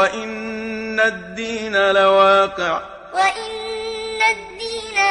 وإن الدين لواقع. وإن الدين